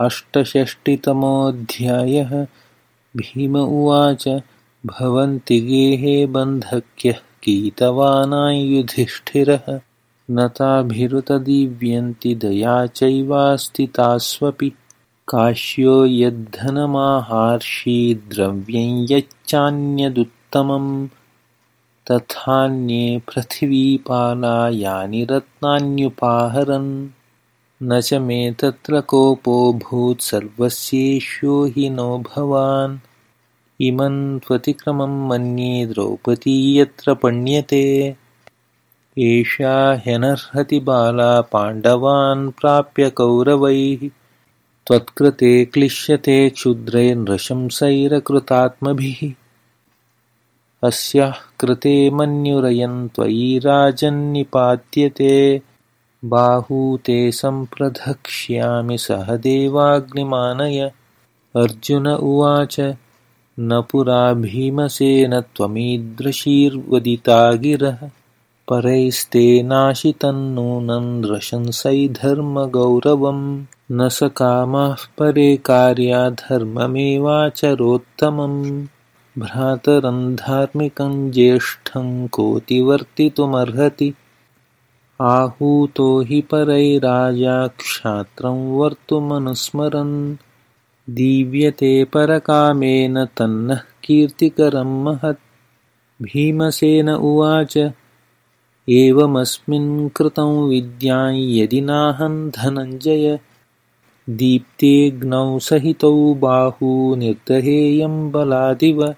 अष्टषष्टितमोऽध्यायः। भीम उवाच भवन्ति गेहे बन्धक्यः कीतवानायुधिष्ठिरः न ताभिरुतदीव्यन्ति दया चैवास्ति तास्वपि। काश्यो यद्धनमाहार्षि द्रव्यं यच्चान्यदुत्तमं तथान्ये पृथिवीपाला यानि रत्नान्युपाहरन् न च मे तत्र कोपोऽभूत् सर्वस्येष्यो हि नो भवान्। इमं त्वतिक्रमं मन्ये द्रौपदी यत्र पण्यते। एषा ह्यनर्हति बाला पाण्डवान् प्राप्य कौरवैः। त्वत्कृते क्लिश्यते क्षुद्रैर्नृशंसैरकृतात्मभिः। अस्याः कृते मन्युरयन् त्वयि राजन्निपात्यते बाहू ते सम्प्रधक्ष्यामि सह देवाग्निमानय। अर्जुन उवाच न पुरा भीमसेन त्वमीदृशीर्वदिता गिरः परैस्तेनाशितन्नूनं नृशंसैधर्मगौरवं न स कामाः परे कार्या धर्ममेवाचरोत्तमम्। भ्रातरं धार्मिकं ज्येष्ठं कोतिवर्तितुमर्हति आहूतो हि क्षात्रं वर्तुमनुस्मरन्। दीव्यते परकामेन तन्नः कीर्तिकरं महत्। भीमसेन उवाच एवमस्मिन् कृतं विद्यां यदि नाहं धनञ्जय। दीप्तेऽग्नौ सहितौ बाहू निर्दहेयं बलादिव